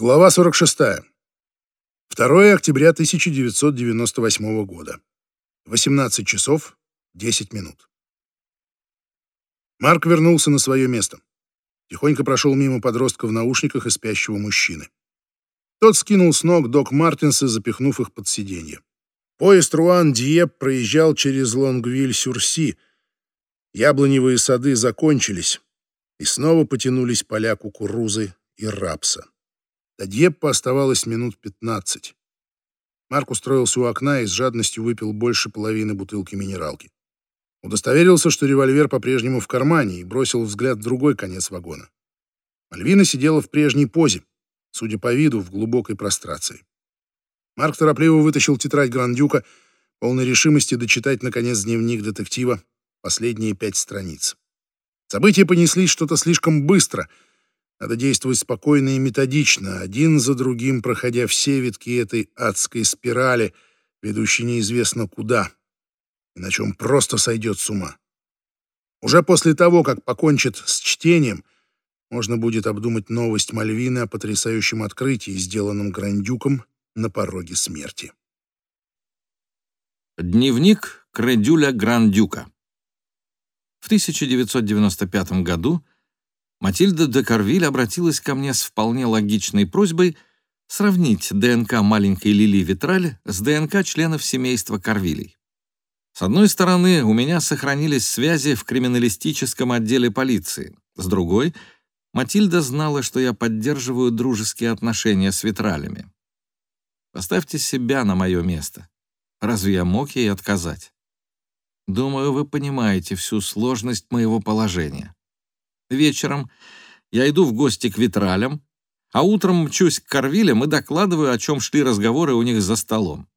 Глава 46. 2 октября 1998 года. 18 часов 10 минут. Марк вернулся на свое место. Тихонько прошел мимо подростка в наушниках и спящего мужчины. Тот скинул с ног док Мартинса, запихнув их под сиденье. Поезд Руан-Диеп проезжал через Лонгвиль-Сюрси. Яблоневые сады закончились, и снова потянулись поля кукурузы и рапса. До Дьеппа оставалось минут пятнадцать. Марк устроился у окна и с жадностью выпил больше половины бутылки минералки. Удостоверился, что револьвер по-прежнему в кармане, и бросил взгляд в другой конец вагона. Мальвина сидела в прежней позе, судя по виду, в глубокой прострации. Марк торопливо вытащил тетрадь Грандюка, полной решимости дочитать, наконец, дневник детектива, последние пять страниц. События понеслись что-то слишком быстро — надо действовать спокойно и методично, один за другим проходя все витки этой адской спирали, ведущей неизвестно куда, иначе он просто сойдет с ума. Уже после того, как покончит с чтением, можно будет обдумать новость Мальвины о потрясающем открытии, сделанном Грандюком на пороге смерти. Дневник Кредюля Грандюка В 1995 году Матильда де Карвиль обратилась ко мне с вполне логичной просьбой сравнить ДНК маленькой Лили Витраль с ДНК членов семейства Карвилей. С одной стороны, у меня сохранились связи в криминалистическом отделе полиции. С другой, Матильда знала, что я поддерживаю дружеские отношения с Витралями. Поставьте себя на мое место. Разве я мог ей отказать? Думаю, вы понимаете всю сложность моего положения. Вечером я иду в гости к Витралям, а утром мчусь к Корвилям и докладываю, о чем шли разговоры у них за столом.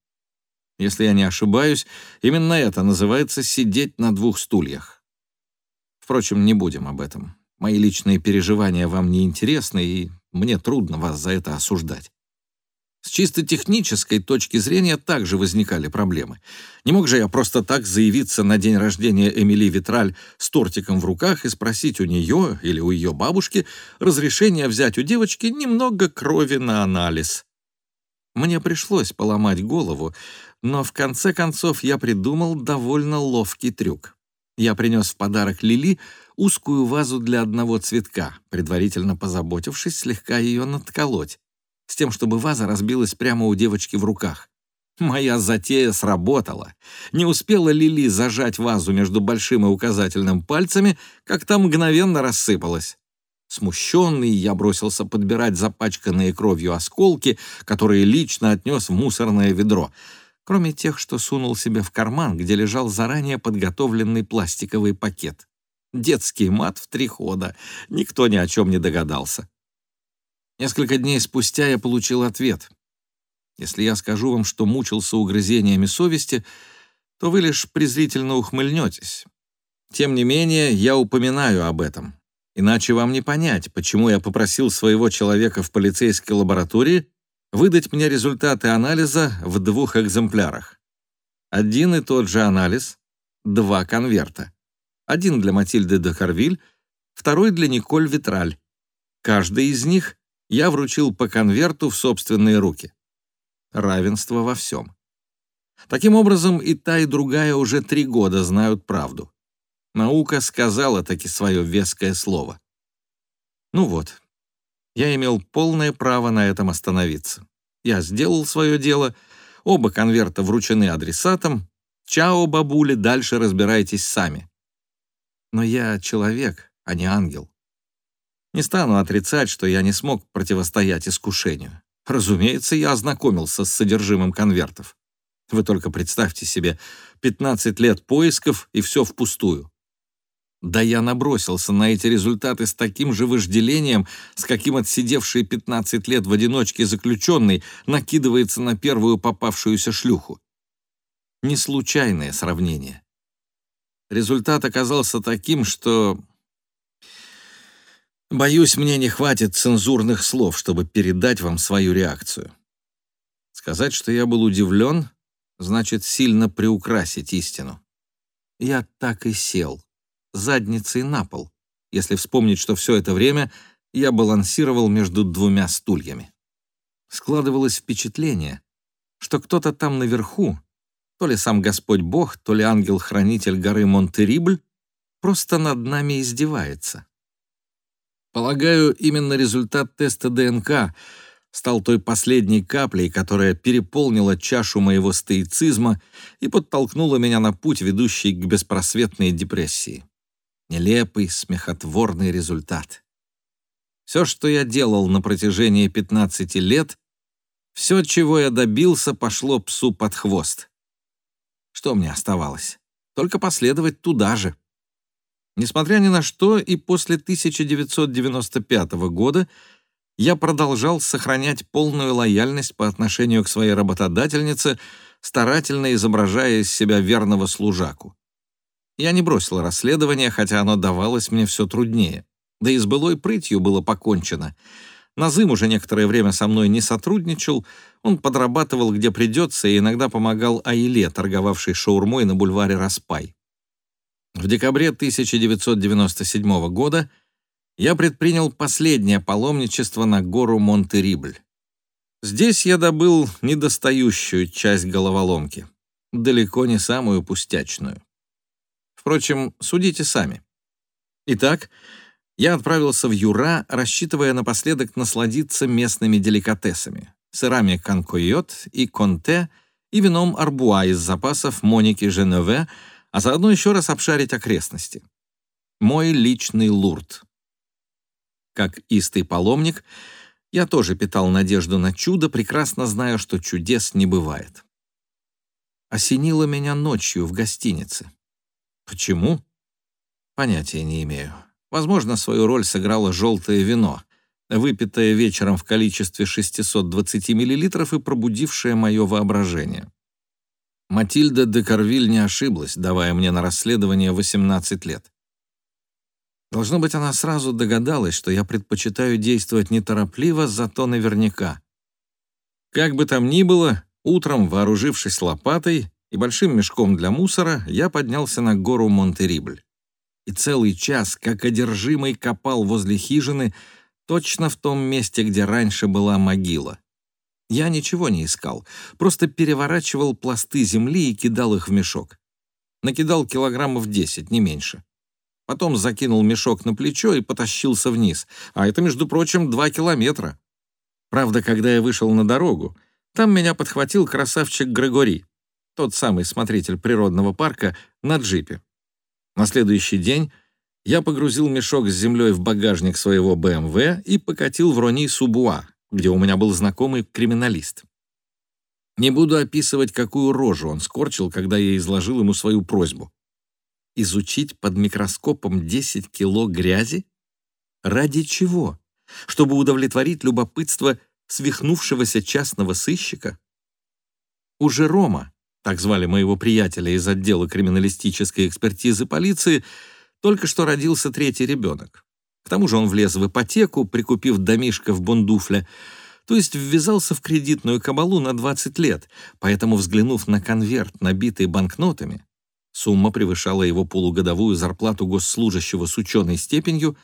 Если я не ошибаюсь, именно это называется «сидеть на двух стульях». Впрочем, не будем об этом. Мои личные переживания вам не интересны, и мне трудно вас за это осуждать. С чисто технической точки зрения также возникали проблемы. Не мог же я просто так заявиться на день рождения Эмили Витраль с тортиком в руках и спросить у нее или у ее бабушки разрешения взять у девочки немного крови на анализ. Мне пришлось поломать голову, но в конце концов я придумал довольно ловкий трюк. Я принес в подарок Лили узкую вазу для одного цветка, предварительно позаботившись слегка ее надколоть с тем, чтобы ваза разбилась прямо у девочки в руках. Моя затея сработала. Не успела Лили зажать вазу между большим и указательным пальцами, как там мгновенно рассыпалась. Смущенный, я бросился подбирать запачканные кровью осколки, которые лично отнес в мусорное ведро, кроме тех, что сунул себе в карман, где лежал заранее подготовленный пластиковый пакет. Детский мат в три хода. Никто ни о чем не догадался. Несколько дней спустя я получил ответ. Если я скажу вам, что мучился угрызениями совести, то вы лишь презрительно ухмыльнетесь. Тем не менее, я упоминаю об этом. Иначе вам не понять, почему я попросил своего человека в полицейской лаборатории выдать мне результаты анализа в двух экземплярах. Один и тот же анализ, два конверта. Один для Матильды де Харвиль, второй для Николь Витраль. Каждый из них я вручил по конверту в собственные руки. Равенство во всем. Таким образом, и та, и другая уже три года знают правду. Наука сказала таки свое веское слово. Ну вот, я имел полное право на этом остановиться. Я сделал свое дело, оба конверта вручены адресатам. Чао, бабули, дальше разбирайтесь сами. Но я человек, а не ангел. Не стану отрицать, что я не смог противостоять искушению. Разумеется, я ознакомился с содержимым конвертов. Вы только представьте себе, 15 лет поисков и все впустую. Да я набросился на эти результаты с таким же вожделением, с каким отсидевший 15 лет в одиночке заключенный накидывается на первую попавшуюся шлюху. Не случайное сравнение. Результат оказался таким, что Боюсь, мне не хватит цензурных слов, чтобы передать вам свою реакцию. Сказать, что я был удивлен, значит сильно приукрасить истину. Я так и сел, задницей на пол, если вспомнить, что все это время я балансировал между двумя стульями. Складывалось впечатление, что кто-то там наверху, то ли сам Господь Бог, то ли ангел-хранитель горы Монтерибль, просто над нами издевается. Полагаю, именно результат теста ДНК стал той последней каплей, которая переполнила чашу моего стоицизма и подтолкнула меня на путь, ведущий к беспросветной депрессии. Нелепый, смехотворный результат. Все, что я делал на протяжении 15 лет, все, чего я добился, пошло псу под хвост. Что мне оставалось? Только последовать туда же. Несмотря ни на что, и после 1995 года я продолжал сохранять полную лояльность по отношению к своей работодательнице, старательно изображая из себя верного служаку. Я не бросил расследование, хотя оно давалось мне все труднее. Да и с былой прытью было покончено. Назым уже некоторое время со мной не сотрудничал, он подрабатывал где придется и иногда помогал Аиле, торговавшей шаурмой на бульваре Распай. В декабре 1997 года я предпринял последнее паломничество на гору Монтерибль. Здесь я добыл недостающую часть головоломки, далеко не самую пустячную. Впрочем, судите сами. Итак, я отправился в Юра, рассчитывая напоследок насладиться местными деликатесами — сырами конкойот и конте и вином арбуа из запасов Моники Женеве — а заодно еще раз обшарить окрестности. Мой личный лурд. Как истый паломник, я тоже питал надежду на чудо, прекрасно зная, что чудес не бывает. Осенило меня ночью в гостинице. Почему? Понятия не имею. Возможно, свою роль сыграло желтое вино, выпитое вечером в количестве 620 мл и пробудившее мое воображение. Матильда де Карвиль не ошиблась, давая мне на расследование 18 лет. Должно быть, она сразу догадалась, что я предпочитаю действовать неторопливо, зато наверняка. Как бы там ни было, утром, вооружившись лопатой и большим мешком для мусора, я поднялся на гору Монтерибль. И целый час, как одержимый, копал возле хижины, точно в том месте, где раньше была могила. Я ничего не искал, просто переворачивал пласты земли и кидал их в мешок. Накидал килограммов 10, не меньше. Потом закинул мешок на плечо и потащился вниз. А это, между прочим, два километра. Правда, когда я вышел на дорогу, там меня подхватил красавчик Грегори, тот самый смотритель природного парка, на джипе. На следующий день я погрузил мешок с землей в багажник своего БМВ и покатил в Рони-Субуа, где у меня был знакомый криминалист. Не буду описывать, какую рожу он скорчил, когда я изложил ему свою просьбу. Изучить под микроскопом 10 кило грязи? Ради чего? Чтобы удовлетворить любопытство свихнувшегося частного сыщика? У Жерома, так звали моего приятеля из отдела криминалистической экспертизы полиции, только что родился третий ребенок. К тому же он влез в ипотеку, прикупив домишко в Бондуфле, то есть ввязался в кредитную кабалу на 20 лет, поэтому, взглянув на конверт, набитый банкнотами, сумма превышала его полугодовую зарплату госслужащего с ученой степенью,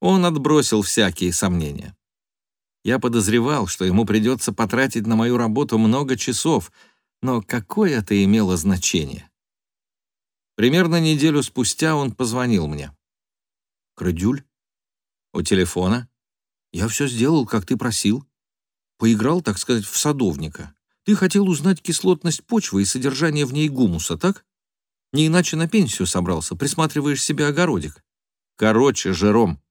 он отбросил всякие сомнения. Я подозревал, что ему придется потратить на мою работу много часов, но какое это имело значение? Примерно неделю спустя он позвонил мне. «Крадюль, у телефона? Я все сделал, как ты просил. Поиграл, так сказать, в садовника. Ты хотел узнать кислотность почвы и содержание в ней гумуса, так? Не иначе на пенсию собрался, присматриваешь себе огородик. Короче, Жером.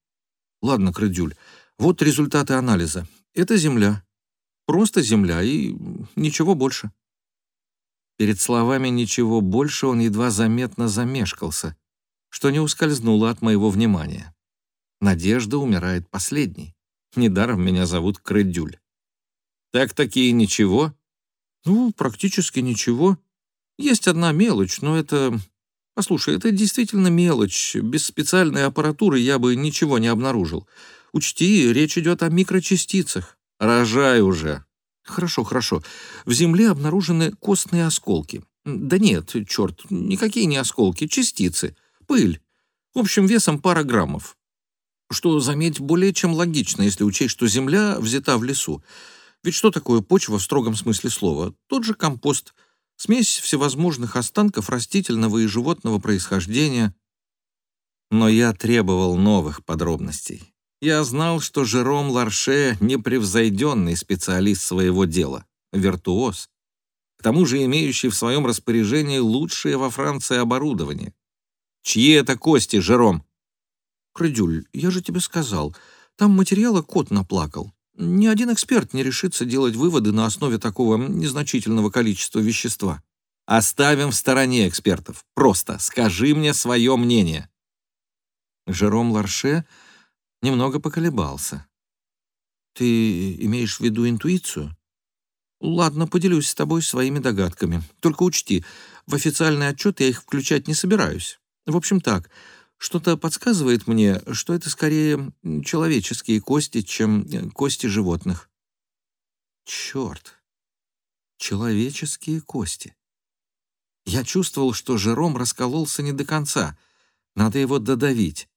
Ладно, Крыдюль, вот результаты анализа. Это земля. Просто земля и ничего больше. Перед словами «ничего больше» он едва заметно замешкался, что не ускользнуло от моего внимания. Надежда умирает последней. Недаром меня зовут Крыдюль. Так-таки ничего? Ну, практически ничего. Есть одна мелочь, но это... Послушай, это действительно мелочь. Без специальной аппаратуры я бы ничего не обнаружил. Учти, речь идет о микрочастицах. Рожай уже. Хорошо, хорошо. В Земле обнаружены костные осколки. Да нет, черт, никакие не осколки, частицы. Пыль. В общем, весом пара граммов что, заметь, более чем логично, если учесть, что земля взята в лесу. Ведь что такое почва в строгом смысле слова? Тот же компост, смесь всевозможных останков растительного и животного происхождения. Но я требовал новых подробностей. Я знал, что Жером Ларше — непревзойденный специалист своего дела, виртуоз, к тому же имеющий в своем распоряжении лучшее во Франции оборудование. Чьи это кости, Жером? Крыдюль, я же тебе сказал, там материала кот наплакал. Ни один эксперт не решится делать выводы на основе такого незначительного количества вещества. Оставим в стороне экспертов. Просто скажи мне свое мнение. Жером Ларше немного поколебался. Ты имеешь в виду интуицию? Ладно, поделюсь с тобой своими догадками. Только учти, в официальный отчет я их включать не собираюсь. В общем так, что-то подсказывает мне, что это скорее человеческие кости, чем э, кости животных. Черт! Человеческие кости. Я чувствовал, что Жером раскололся не до конца. Надо его додавить.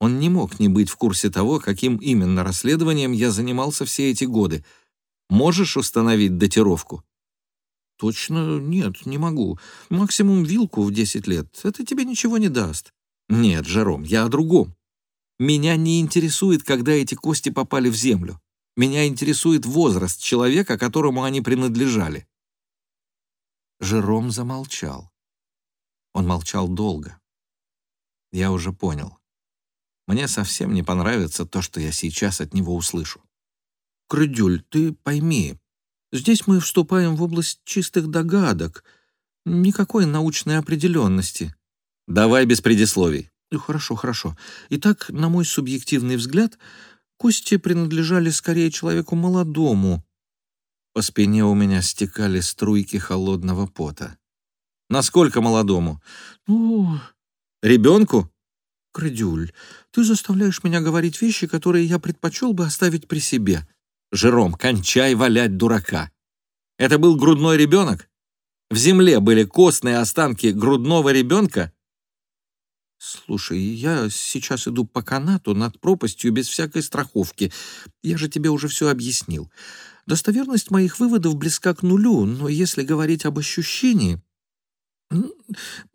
Он не мог не быть в курсе того, каким именно расследованием я занимался все эти годы. Можешь установить датировку? Точно нет, не могу. Максимум вилку в 10 лет. Это тебе ничего не даст. Нет, Жером, я о другом. Меня не интересует, когда эти кости попали в землю. Меня интересует возраст человека, которому они принадлежали. Жером замолчал. Он молчал долго. Я уже понял. Мне совсем не понравится то, что я сейчас от него услышу. Крыдюль, ты пойми, здесь мы вступаем в область чистых догадок, никакой научной определенности. Давай без предисловий. Ну, хорошо, хорошо. Итак, на мой субъективный взгляд, кости принадлежали скорее человеку молодому. По спине у меня стекали струйки холодного пота. Насколько молодому? Ну, ребенку? Крыдюль, ты заставляешь меня говорить вещи, которые я предпочел бы оставить при себе. Жером, кончай валять дурака. Это был грудной ребенок? В земле были костные останки грудного ребенка? «Слушай, я сейчас иду по канату над пропастью без всякой страховки. Я же тебе уже все объяснил. Достоверность моих выводов близка к нулю, но если говорить об ощущении...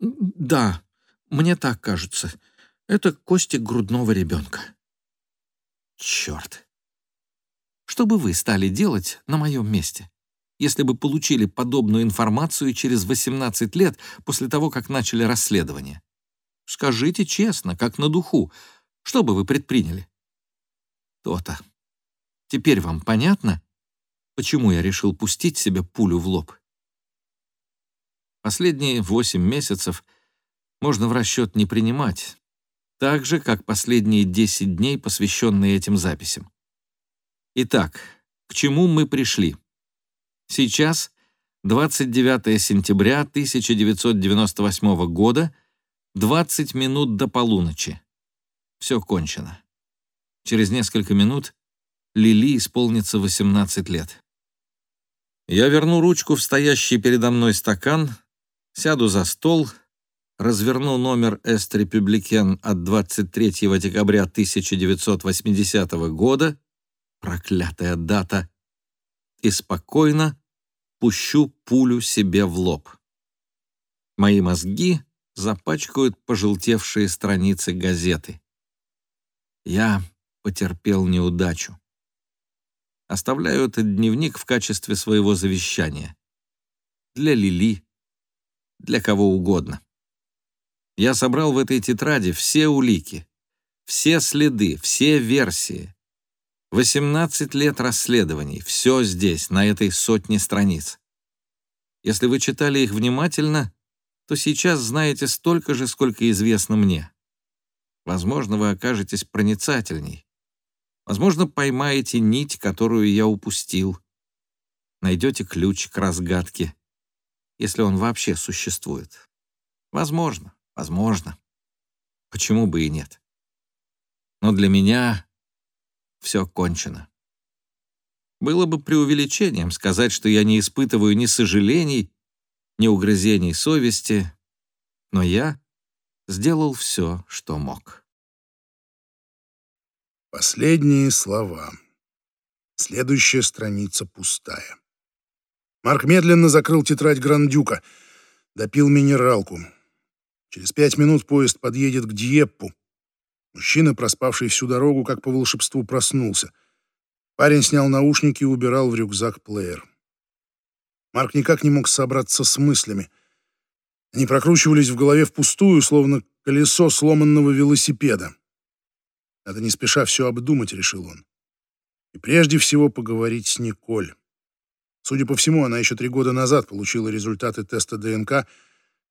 Да, мне так кажется. Это костик грудного ребенка». «Черт! Что бы вы стали делать на моем месте?» если бы получили подобную информацию через 18 лет после того, как начали расследование? Скажите честно, как на духу, что бы вы предприняли? То-то. Теперь вам понятно, почему я решил пустить себе пулю в лоб? Последние восемь месяцев можно в расчет не принимать, так же, как последние десять дней, посвященные этим записям. Итак, к чему мы пришли? Сейчас 29 сентября 1998 года, 20 минут до полуночи. Все кончено. Через несколько минут Лили исполнится 18 лет. Я верну ручку в стоящий передо мной стакан, сяду за стол, разверну номер «Эст Републикен» от 23 декабря 1980 года, проклятая дата, и спокойно пущу пулю себе в лоб. Мои мозги запачкают пожелтевшие страницы газеты. Я потерпел неудачу. Оставляю этот дневник в качестве своего завещания. Для Лили, для кого угодно. Я собрал в этой тетради все улики, все следы, все версии. 18 лет расследований, все здесь, на этой сотне страниц. Если вы читали их внимательно, то сейчас знаете столько же, сколько известно мне. Возможно, вы окажетесь проницательней. Возможно, поймаете нить, которую я упустил. Найдете ключ к разгадке, если он вообще существует. Возможно, возможно. Почему бы и нет? Но для меня все кончено. Было бы преувеличением сказать, что я не испытываю ни сожалений, ни угрызений совести, но я сделал все, что мог. Последние слова. Следующая страница пустая. Марк медленно закрыл тетрадь Грандюка, допил минералку. Через пять минут поезд подъедет к Диеппу. Мужчина, проспавший всю дорогу, как по волшебству, проснулся. Парень снял наушники и убирал в рюкзак плеер. Марк никак не мог собраться с мыслями. Они прокручивались в голове впустую, словно колесо сломанного велосипеда. Надо не спеша все обдумать, решил он. И прежде всего поговорить с Николь. Судя по всему, она еще три года назад получила результаты теста ДНК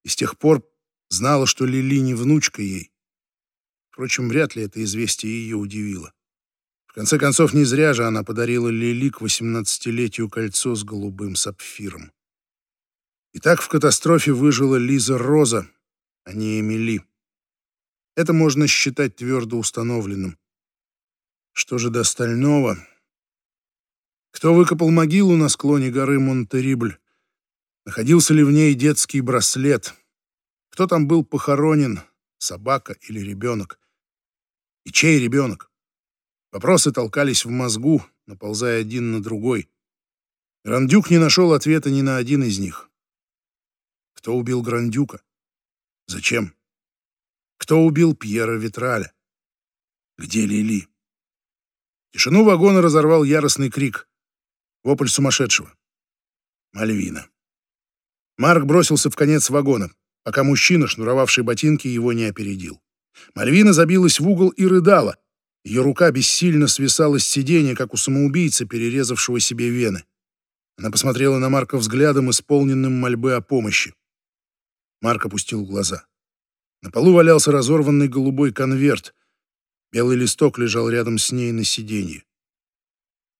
и с тех пор знала, что Лили не внучка ей. Впрочем, вряд ли это известие ее удивило. В конце концов, не зря же она подарила Лили к восемнадцатилетию кольцо с голубым сапфиром. И так в катастрофе выжила Лиза Роза, а не Эмили. Это можно считать твердо установленным. Что же до остального? Кто выкопал могилу на склоне горы Монтерибль? Находился ли в ней детский браслет? Кто там был похоронен, собака или ребенок? И чей ребенок? Вопросы толкались в мозгу, наползая один на другой. Грандюк не нашел ответа ни на один из них. Кто убил Грандюка? Зачем? Кто убил Пьера Витраля? Где Лили? Тишину вагона разорвал яростный крик. Вопль сумасшедшего. Мальвина. Марк бросился в конец вагона, пока мужчина, шнуровавший ботинки, его не опередил. Мальвина забилась в угол и рыдала. Ее рука бессильно свисала с сиденья, как у самоубийцы, перерезавшего себе вены. Она посмотрела на Марка взглядом, исполненным мольбы о помощи. Марк опустил глаза. На полу валялся разорванный голубой конверт. Белый листок лежал рядом с ней на сиденье.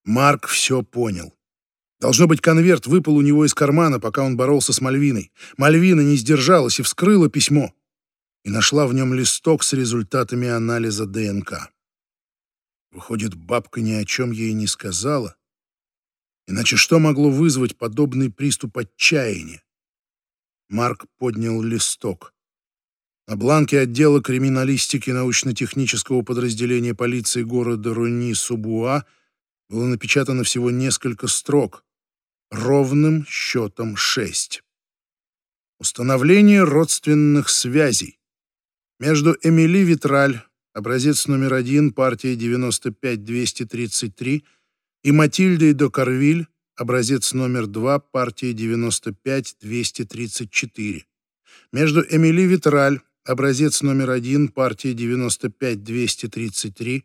Марк все понял. Должно быть, конверт выпал у него из кармана, пока он боролся с Мальвиной. Мальвина не сдержалась и вскрыла письмо и нашла в нем листок с результатами анализа ДНК. Выходит, бабка ни о чем ей не сказала. Иначе что могло вызвать подобный приступ отчаяния? Марк поднял листок. На бланке отдела криминалистики научно-технического подразделения полиции города Руни-Субуа было напечатано всего несколько строк, ровным счетом шесть. Установление родственных связей между Эмили Витраль, образец номер один, партия 95-233, и Матильдой Докарвиль, образец номер два, партия 95-234. Между Эмили Витраль, образец номер один, партия 95-233,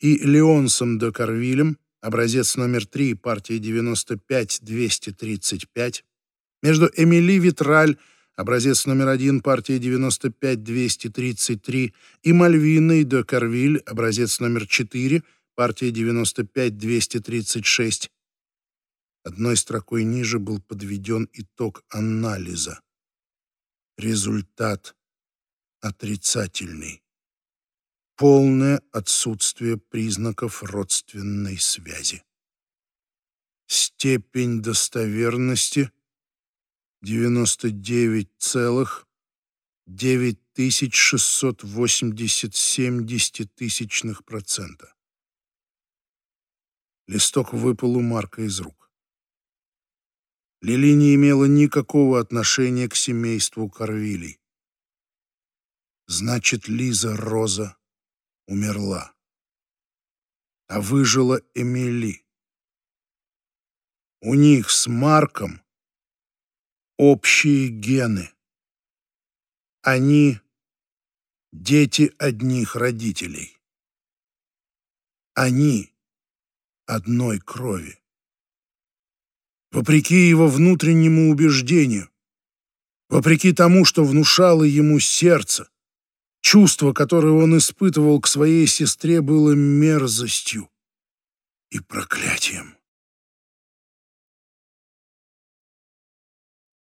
и Леонсом Докарвилем, образец номер три, партия 95-235. Между Эмили Витраль, образец номер один, партия 95-233, и Мальвиной де Карвиль, образец номер 4, партия 95-236. Одной строкой ниже был подведен итог анализа. Результат отрицательный. Полное отсутствие признаков родственной связи. Степень достоверности 99,9687 десятитысячных процента. Листок выпал у Марка из рук. Лили не имела никакого отношения к семейству Карвилей. Значит, Лиза Роза умерла. А выжила Эмили. У них с Марком общие гены. Они — дети одних родителей. Они одной крови. Вопреки его внутреннему убеждению, вопреки тому, что внушало ему сердце, чувство, которое он испытывал к своей сестре, было мерзостью и проклятием.